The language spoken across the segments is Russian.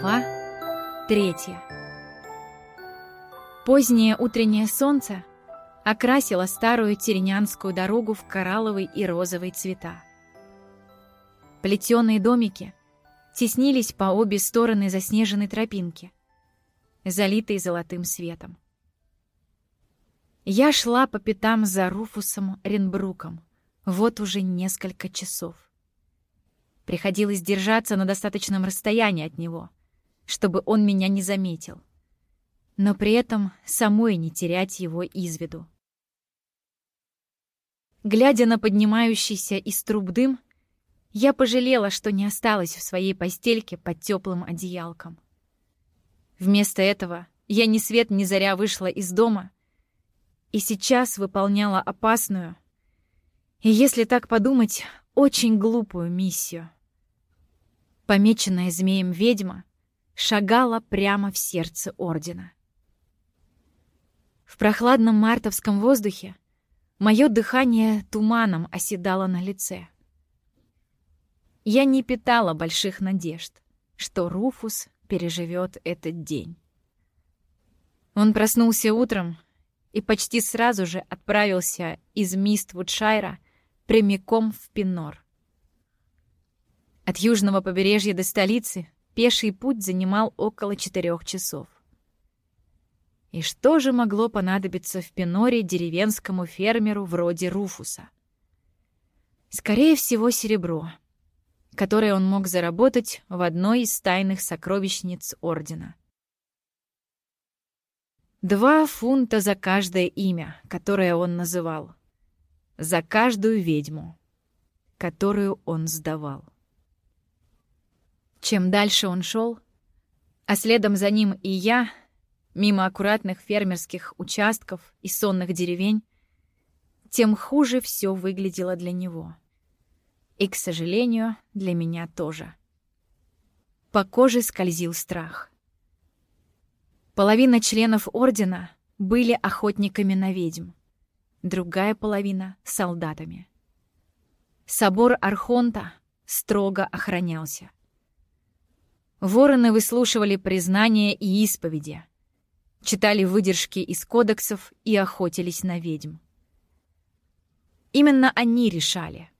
Глава третья. Позднее утреннее солнце окрасило старую Теренянскую дорогу в коралловый и розовый цвета. Плетеные домики теснились по обе стороны заснеженной тропинки, залитой золотым светом. Я шла по пятам за Руфусом Ренбруком вот уже несколько часов. Приходилось держаться на достаточном расстоянии от него, чтобы он меня не заметил. Но при этом самой не терять его из виду. Глядя на поднимающийся из труб дым, я пожалела, что не осталась в своей постельке под теплым одеялком. Вместо этого я ни свет ни заря вышла из дома и сейчас выполняла опасную и, если так подумать, очень глупую миссию. Помеченная змеем ведьма шагала прямо в сердце Ордена. В прохладном мартовском воздухе мое дыхание туманом оседало на лице. Я не питала больших надежд, что Руфус переживет этот день. Он проснулся утром и почти сразу же отправился из Миствудшайра прямиком в Пинор. От южного побережья до столицы пеший путь занимал около четырех часов. И что же могло понадобиться в Пеноре деревенскому фермеру вроде Руфуса? Скорее всего, серебро, которое он мог заработать в одной из тайных сокровищниц Ордена. Два фунта за каждое имя, которое он называл. За каждую ведьму, которую он сдавал. Чем дальше он шел, а следом за ним и я, мимо аккуратных фермерских участков и сонных деревень, тем хуже все выглядело для него. И, к сожалению, для меня тоже. По коже скользил страх. Половина членов Ордена были охотниками на ведьм, другая половина — солдатами. Собор Архонта строго охранялся. Вороны выслушивали признания и исповеди, читали выдержки из кодексов и охотились на ведьм. Именно они решали,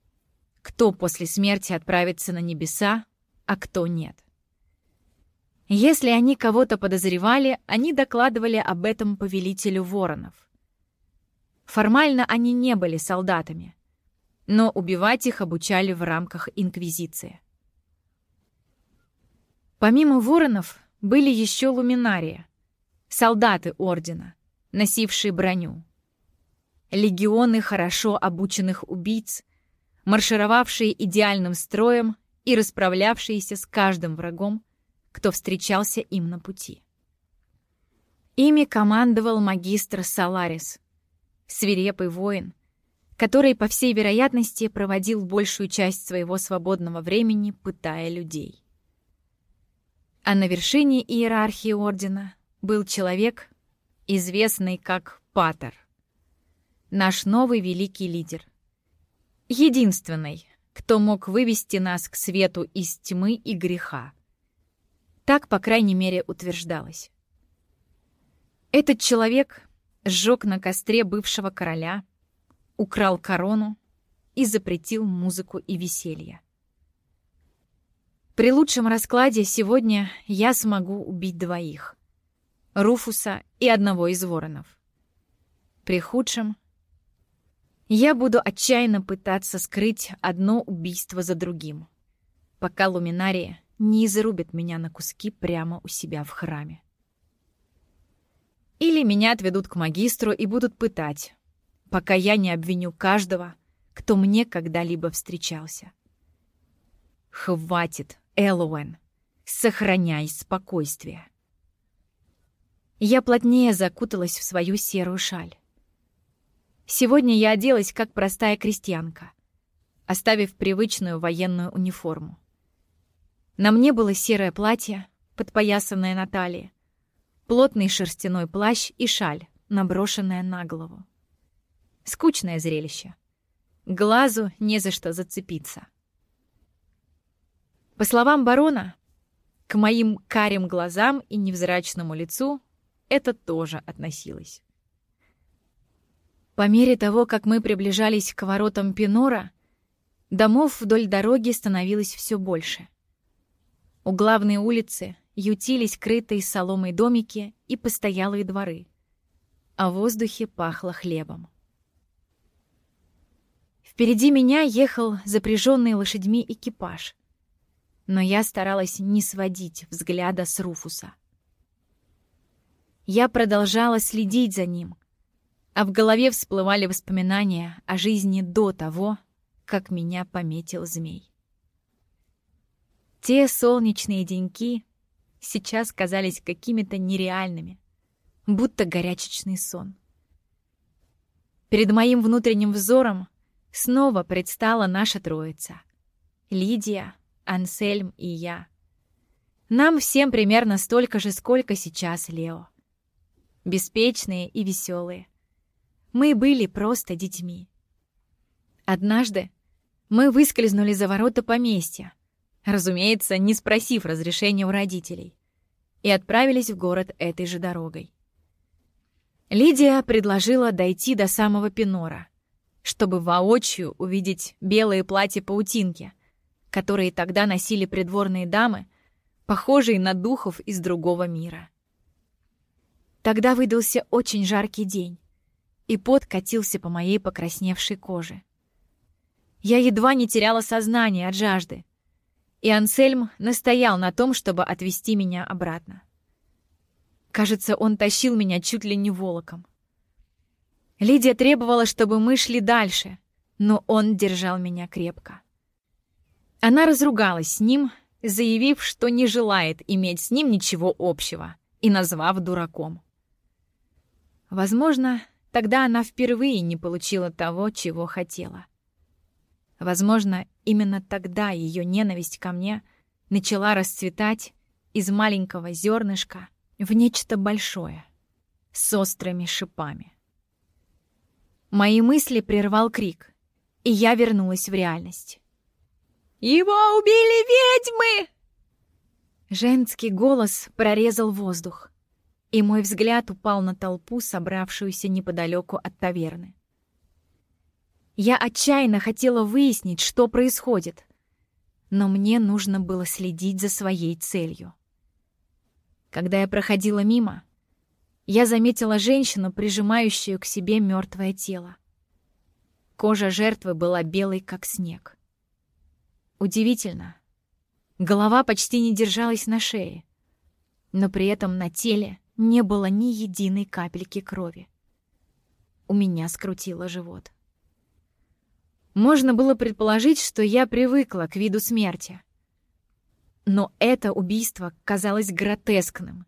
кто после смерти отправится на небеса, а кто нет. Если они кого-то подозревали, они докладывали об этом повелителю воронов. Формально они не были солдатами, но убивать их обучали в рамках Инквизиции. Помимо воронов были еще луминарии, солдаты Ордена, носившие броню. Легионы хорошо обученных убийц, маршировавшие идеальным строем и расправлявшиеся с каждым врагом, кто встречался им на пути. Ими командовал магистр Саларис, свирепый воин, который, по всей вероятности, проводил большую часть своего свободного времени, пытая людей. А на вершине иерархии ордена был человек, известный как Патер. Наш новый великий лидер. Единственный, кто мог вывести нас к свету из тьмы и греха. Так, по крайней мере, утверждалось. Этот человек сжег на костре бывшего короля, украл корону и запретил музыку и веселье. При лучшем раскладе сегодня я смогу убить двоих. Руфуса и одного из воронов. При худшем я буду отчаянно пытаться скрыть одно убийство за другим, пока луминария не изрубит меня на куски прямо у себя в храме. Или меня отведут к магистру и будут пытать, пока я не обвиню каждого, кто мне когда-либо встречался. Хватит Элоуэн, сохраняй спокойствие. Я плотнее закуталась в свою серую шаль. Сегодня я оделась как простая крестьянка, оставив привычную военную униформу. На мне было серое платье, подпоясанное на талии, плотный шерстяной плащ и шаль, наброшенная на голову. Скучное зрелище. Глазу не за что зацепиться. По словам барона, К моим карим глазам и невзрачному лицу это тоже относилось. По мере того, как мы приближались к воротам Пинора, домов вдоль дороги становилось все больше. У главной улицы ютились крытые соломой домики и постоялые дворы, а в воздухе пахло хлебом. Впереди меня ехал запряженный лошадьми экипаж, но я старалась не сводить взгляда с Руфуса. Я продолжала следить за ним, а в голове всплывали воспоминания о жизни до того, как меня пометил змей. Те солнечные деньки сейчас казались какими-то нереальными, будто горячечный сон. Перед моим внутренним взором снова предстала наша троица. Лидия, Ансельм и я. Нам всем примерно столько же, сколько сейчас Лео. Беспечные и веселые. Мы были просто детьми. Однажды мы выскользнули за ворота поместья, разумеется, не спросив разрешения у родителей, и отправились в город этой же дорогой. Лидия предложила дойти до самого Пинора, чтобы воочию увидеть белые платья-паутинки, которые тогда носили придворные дамы, похожие на духов из другого мира. Тогда выдался очень жаркий день, и пот катился по моей покрасневшей коже. Я едва не теряла сознание от жажды, и Ансельм настоял на том, чтобы отвезти меня обратно. Кажется, он тащил меня чуть ли не волоком. Лидия требовала, чтобы мы шли дальше, но он держал меня крепко. Она разругалась с ним, заявив, что не желает иметь с ним ничего общего, и назвав дураком. Возможно, Тогда она впервые не получила того, чего хотела. Возможно, именно тогда ее ненависть ко мне начала расцветать из маленького зернышка в нечто большое, с острыми шипами. Мои мысли прервал крик, и я вернулась в реальность. «Его убили ведьмы!» Женский голос прорезал воздух и мой взгляд упал на толпу, собравшуюся неподалеку от таверны. Я отчаянно хотела выяснить, что происходит, но мне нужно было следить за своей целью. Когда я проходила мимо, я заметила женщину, прижимающую к себе мертвое тело. Кожа жертвы была белой, как снег. Удивительно. Голова почти не держалась на шее, но при этом на теле не было ни единой капельки крови. У меня скрутило живот. Можно было предположить, что я привыкла к виду смерти. Но это убийство казалось гротескным,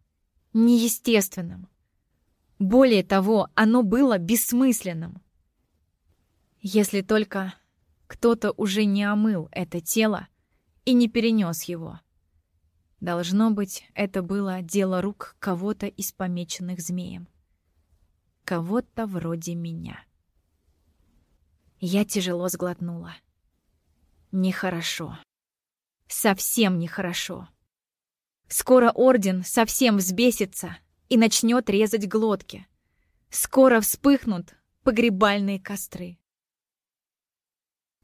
неестественным. Более того, оно было бессмысленным. Если только кто-то уже не омыл это тело и не перенес его. Должно быть, это было дело рук кого-то из помеченных змеем. Кого-то вроде меня. Я тяжело сглотнула. Нехорошо. Совсем нехорошо. Скоро Орден совсем взбесится и начнет резать глотки. Скоро вспыхнут погребальные костры.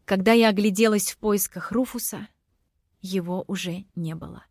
Когда я огляделась в поисках Руфуса, его уже не было.